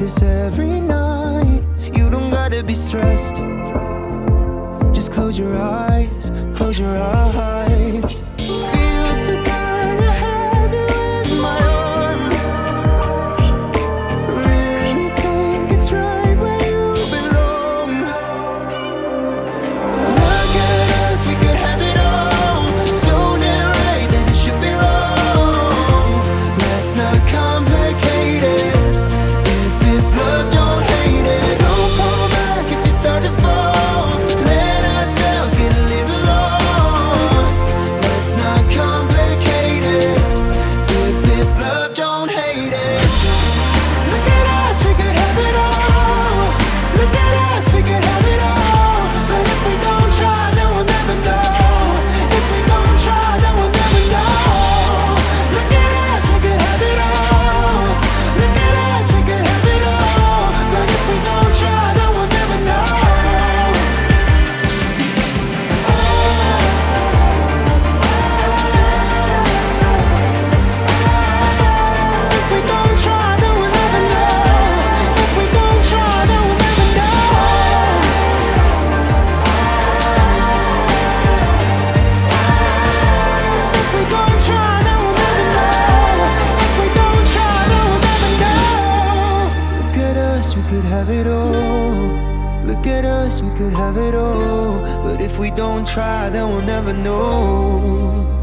this every night. You don't gotta be stressed. Just close your eyes, close your eyes. us, we could have it all. Look at us, we could have it all. But if we don't try, then we'll never know.